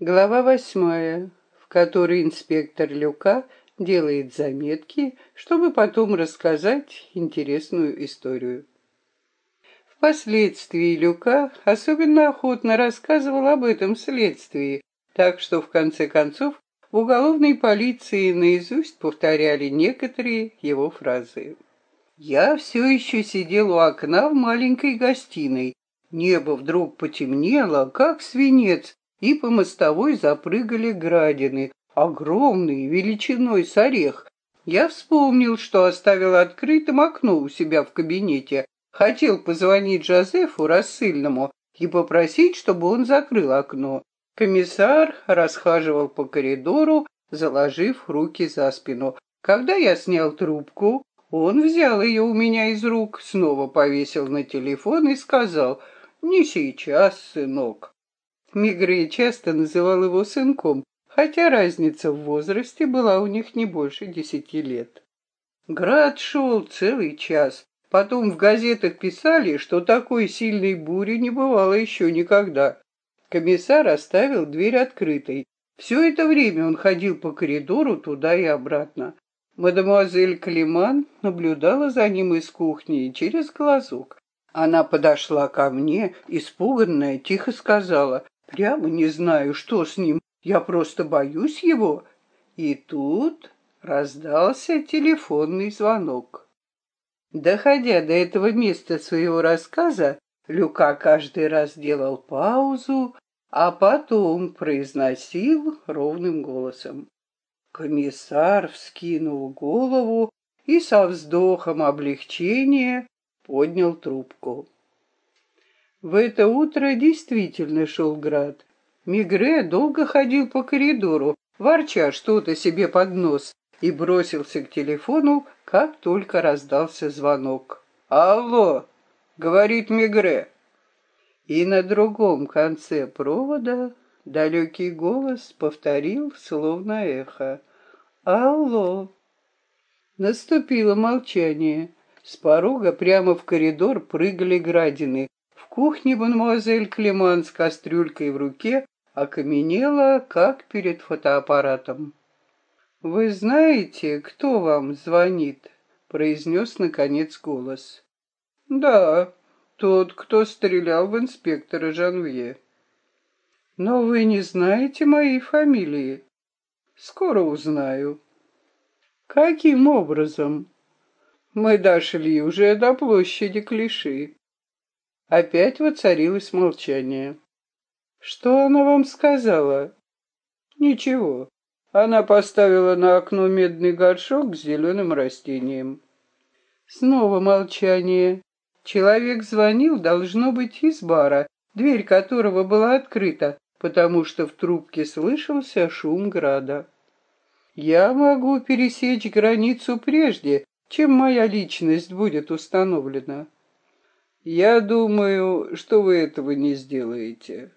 Глава восьмая, в которой инспектор Люка делает заметки, чтобы потом рассказать интересную историю. Впоследствии Люка особенно охотно рассказывал об этом следствии, так что в конце концов в уголовной полиции наизусть повторяли некоторые его фразы. Я все еще сидел у окна в маленькой гостиной. Небо вдруг потемнело, как свинец, и по мостовой запрыгали градины, огромные, величиной с орех. Я вспомнил, что оставил открытым окно у себя в кабинете. Хотел позвонить Жозефу рассыльному и попросить, чтобы он закрыл окно. Комиссар расхаживал по коридору, заложив руки за спину. Когда я снял трубку, он взял ее у меня из рук, снова повесил на телефон и сказал «Не сейчас, сынок». Мигрей часто называл его сынком, хотя разница в возрасте была у них не больше десяти лет. Град шел целый час. Потом в газетах писали, что такой сильной бури не бывало еще никогда. Комиссар оставил дверь открытой. Все это время он ходил по коридору туда и обратно. Мадемуазель Климан наблюдала за ним из кухни через глазок. Она подошла ко мне, испуганная, тихо сказала, Прямо не знаю, что с ним. Я просто боюсь его. И тут раздался телефонный звонок. Доходя до этого места своего рассказа, Люка каждый раз делал паузу, а потом произносил ровным голосом. Комиссар вскинул голову и со вздохом облегчения поднял трубку. В это утро действительно шел град. Мигре долго ходил по коридору, ворча что-то себе под нос, и бросился к телефону, как только раздался звонок. «Алло!» — говорит Мигре. И на другом конце провода далекий голос повторил, словно эхо. «Алло!» Наступило молчание. С порога прямо в коридор прыгали градины кухне мадемуазель Клеман с кастрюлькой в руке окаменела, как перед фотоаппаратом. «Вы знаете, кто вам звонит?» — произнес, наконец, голос. «Да, тот, кто стрелял в инспектора Жанвье». «Но вы не знаете моей фамилии?» «Скоро узнаю». «Каким образом?» «Мы дошли уже до площади Клиши». Опять воцарилось молчание. «Что она вам сказала?» «Ничего. Она поставила на окно медный горшок с зеленым растением». Снова молчание. Человек звонил, должно быть, из бара, дверь которого была открыта, потому что в трубке слышался шум града. «Я могу пересечь границу прежде, чем моя личность будет установлена». Я думаю, что вы этого не сделаете.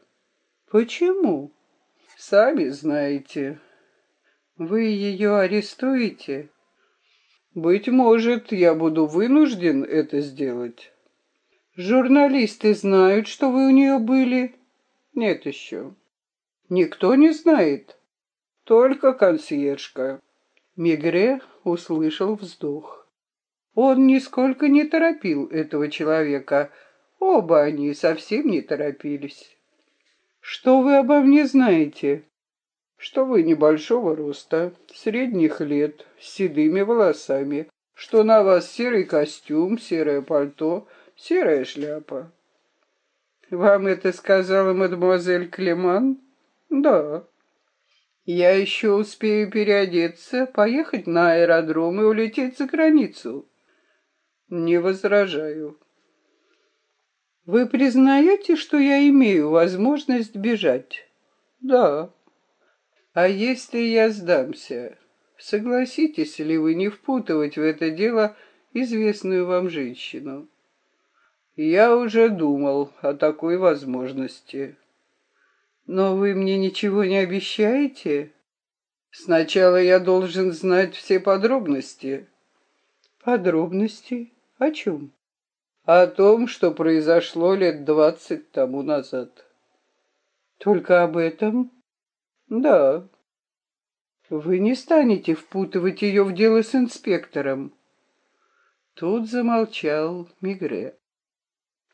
Почему? Сами знаете. Вы ее арестуете? Быть может, я буду вынужден это сделать. Журналисты знают, что вы у нее были? Нет еще. Никто не знает. Только консьержка. Мигре услышал вздох. Он нисколько не торопил этого человека. Оба они совсем не торопились. «Что вы обо мне знаете?» «Что вы небольшого роста, средних лет, с седыми волосами, что на вас серый костюм, серое пальто, серая шляпа». «Вам это сказала мадемуазель Клеман?» «Да». «Я еще успею переодеться, поехать на аэродром и улететь за границу». Не возражаю. Вы признаете, что я имею возможность бежать? Да. А если я сдамся, согласитесь ли вы не впутывать в это дело известную вам женщину? Я уже думал о такой возможности. Но вы мне ничего не обещаете? Сначала я должен знать все подробности. Подробности? О чем? О том, что произошло лет двадцать тому назад. Только об этом? Да. Вы не станете впутывать ее в дело с инспектором. Тут замолчал Мигре.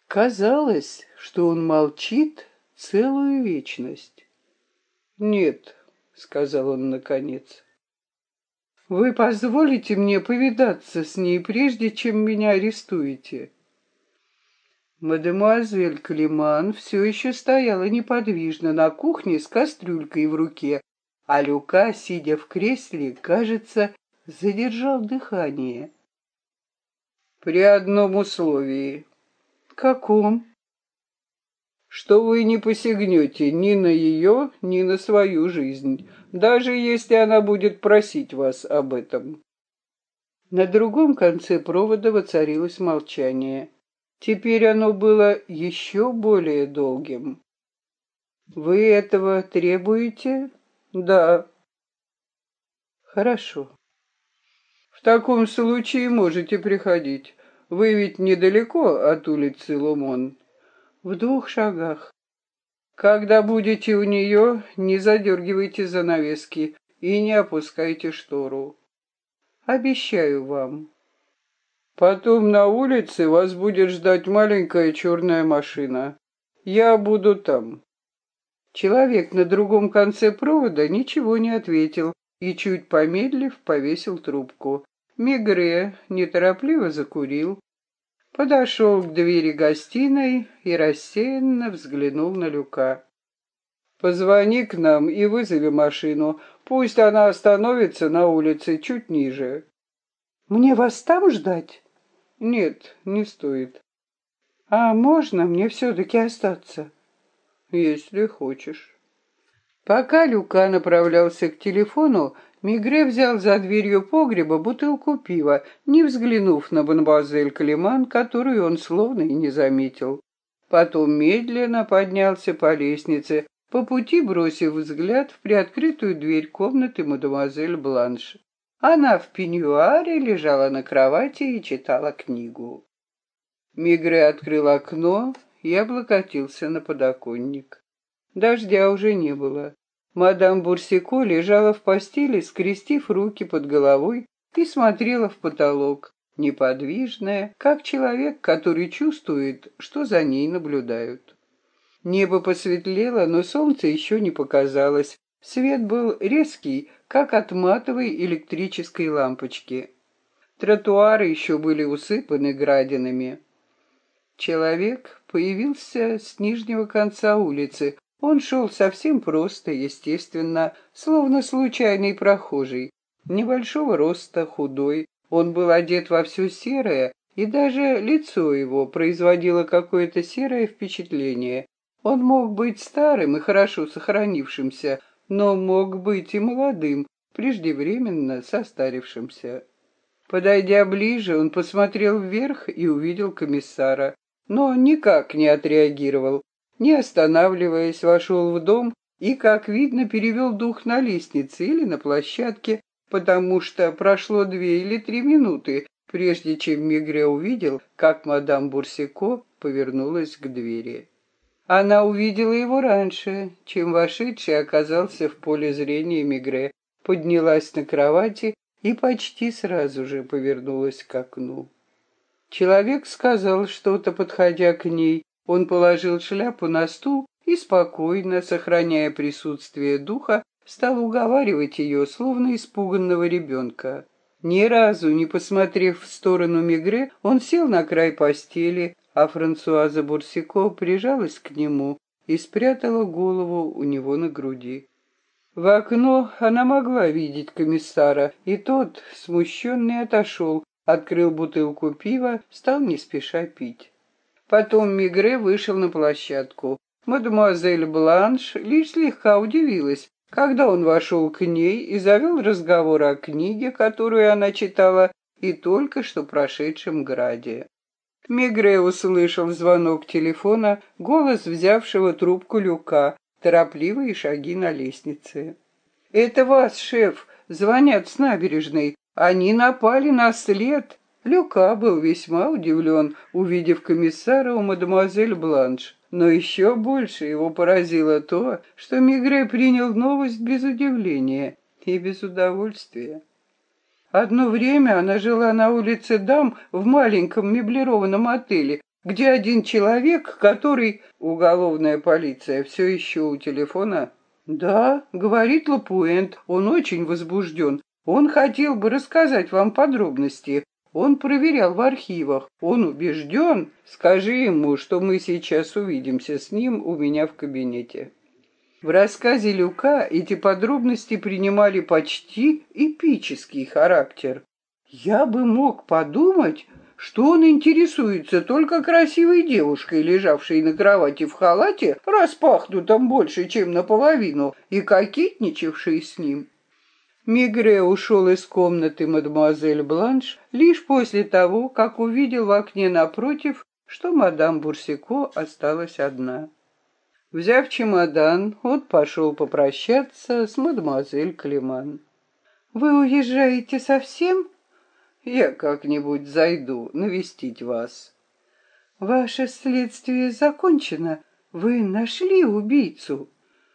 Казалось, что он молчит целую вечность. «Нет», — сказал он наконец, — «вы позволите мне повидаться с ней, прежде чем меня арестуете?» Мадемуазель Климан все еще стояла неподвижно на кухне с кастрюлькой в руке, а Люка, сидя в кресле, кажется, задержал дыхание. «При одном условии». «Каком?» «Что вы не посягнете ни на ее, ни на свою жизнь, даже если она будет просить вас об этом». На другом конце провода воцарилось молчание. Теперь оно было еще более долгим. Вы этого требуете? Да. Хорошо. В таком случае можете приходить. Вы ведь недалеко от улицы Лумон. В двух шагах. Когда будете у нее, не задергивайте занавески и не опускайте штору. Обещаю вам. Потом на улице вас будет ждать маленькая черная машина. Я буду там». Человек на другом конце провода ничего не ответил и, чуть помедлив, повесил трубку. Мигре неторопливо закурил, подошел к двери гостиной и рассеянно взглянул на Люка. «Позвони к нам и вызови машину. Пусть она остановится на улице чуть ниже». «Мне вас там ждать?» Нет, не стоит. А можно мне все-таки остаться? Если хочешь. Пока Люка направлялся к телефону, Мигре взял за дверью погреба бутылку пива, не взглянув на мадемуазель Климан, которую он словно и не заметил. Потом медленно поднялся по лестнице, по пути бросив взгляд в приоткрытую дверь комнаты мадемуазель Бланш. Она в пеньюаре лежала на кровати и читала книгу. Мигре открыл окно и облокотился на подоконник. Дождя уже не было. Мадам Бурсико лежала в постели, скрестив руки под головой и смотрела в потолок, неподвижная, как человек, который чувствует, что за ней наблюдают. Небо посветлело, но солнце еще не показалось. Свет был резкий, как от матовой электрической лампочки. Тротуары еще были усыпаны градинами. Человек появился с нижнего конца улицы. Он шел совсем просто, естественно, словно случайный прохожий. Небольшого роста, худой. Он был одет во все серое, и даже лицо его производило какое-то серое впечатление. Он мог быть старым и хорошо сохранившимся, но мог быть и молодым, преждевременно состарившимся. Подойдя ближе, он посмотрел вверх и увидел комиссара, но никак не отреагировал, не останавливаясь, вошел в дом и, как видно, перевел дух на лестнице или на площадке, потому что прошло две или три минуты, прежде чем Мигре увидел, как мадам Бурсико повернулась к двери. Она увидела его раньше, чем вошедший оказался в поле зрения Мигре, поднялась на кровати и почти сразу же повернулась к окну. Человек сказал что-то, подходя к ней. Он положил шляпу на стул и спокойно, сохраняя присутствие духа, стал уговаривать ее, словно испуганного ребенка. Ни разу не посмотрев в сторону Мигре, он сел на край постели, а Франсуаза Бурсико прижалась к нему и спрятала голову у него на груди. В окно она могла видеть комиссара, и тот, смущенный, отошел, открыл бутылку пива, стал не спеша пить. Потом Мигре вышел на площадку. Мадемуазель Бланш лишь слегка удивилась, когда он вошел к ней и завел разговор о книге, которую она читала, и только что прошедшем граде. Мигре услышал звонок телефона, голос взявшего трубку люка, торопливые шаги на лестнице. «Это вас, шеф, звонят с набережной. Они напали на след». Люка был весьма удивлен, увидев комиссара у мадемуазель Бланш, Но еще больше его поразило то, что Мигре принял новость без удивления и без удовольствия. Одно время она жила на улице Дам в маленьком меблированном отеле, где один человек, который... Уголовная полиция все еще у телефона? Да, говорит Лапуэнт, он очень возбужден. Он хотел бы рассказать вам подробности. Он проверял в архивах. Он убежден. Скажи ему, что мы сейчас увидимся с ним у меня в кабинете. В рассказе Люка эти подробности принимали почти эпический характер. Я бы мог подумать, что он интересуется только красивой девушкой, лежавшей на кровати в халате, распахнутом больше, чем наполовину, и кокетничавшей с ним. Мигре ушел из комнаты мадемуазель Бланш лишь после того, как увидел в окне напротив, что мадам Бурсико осталась одна. Взяв чемодан, он пошел попрощаться с мадемуазель Климан. «Вы уезжаете совсем?» «Я как-нибудь зайду навестить вас». «Ваше следствие закончено. Вы нашли убийцу?»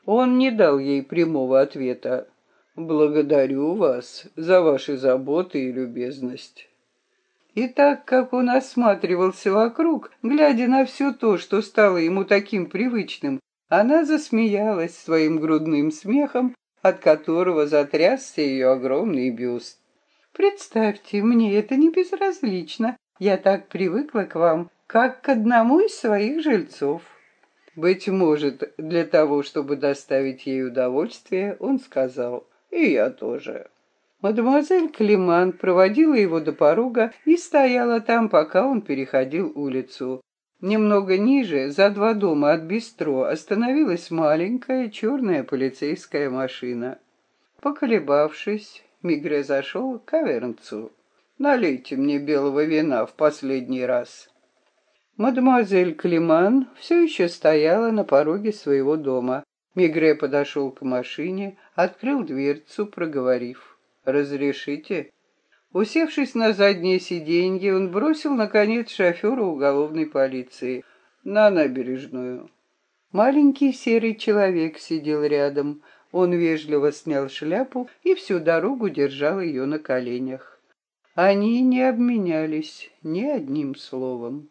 Он не дал ей прямого ответа. Благодарю вас за ваши заботы и любезность. И так как он осматривался вокруг, глядя на все то, что стало ему таким привычным, она засмеялась своим грудным смехом, от которого затрясся ее огромный бюст. «Представьте, мне это не безразлично. Я так привыкла к вам, как к одному из своих жильцов». Быть может, для того, чтобы доставить ей удовольствие, он сказал — и я тоже. Мадемуазель Климан проводила его до порога и стояла там, пока он переходил улицу. Немного ниже, за два дома от бистро, остановилась маленькая черная полицейская машина. Поколебавшись, Мигре зашел к кавернцу. «Налейте мне белого вина в последний раз». Мадемуазель Климан все еще стояла на пороге своего дома. Мигре подошел к машине, открыл дверцу, проговорив. «Разрешите?» Усевшись на заднее сиденье, он бросил, наконец, шофера уголовной полиции на набережную. Маленький серый человек сидел рядом. Он вежливо снял шляпу и всю дорогу держал ее на коленях. Они не обменялись ни одним словом.